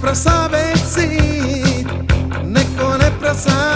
Neko neprasā veicīt, neko neprasā veicīt.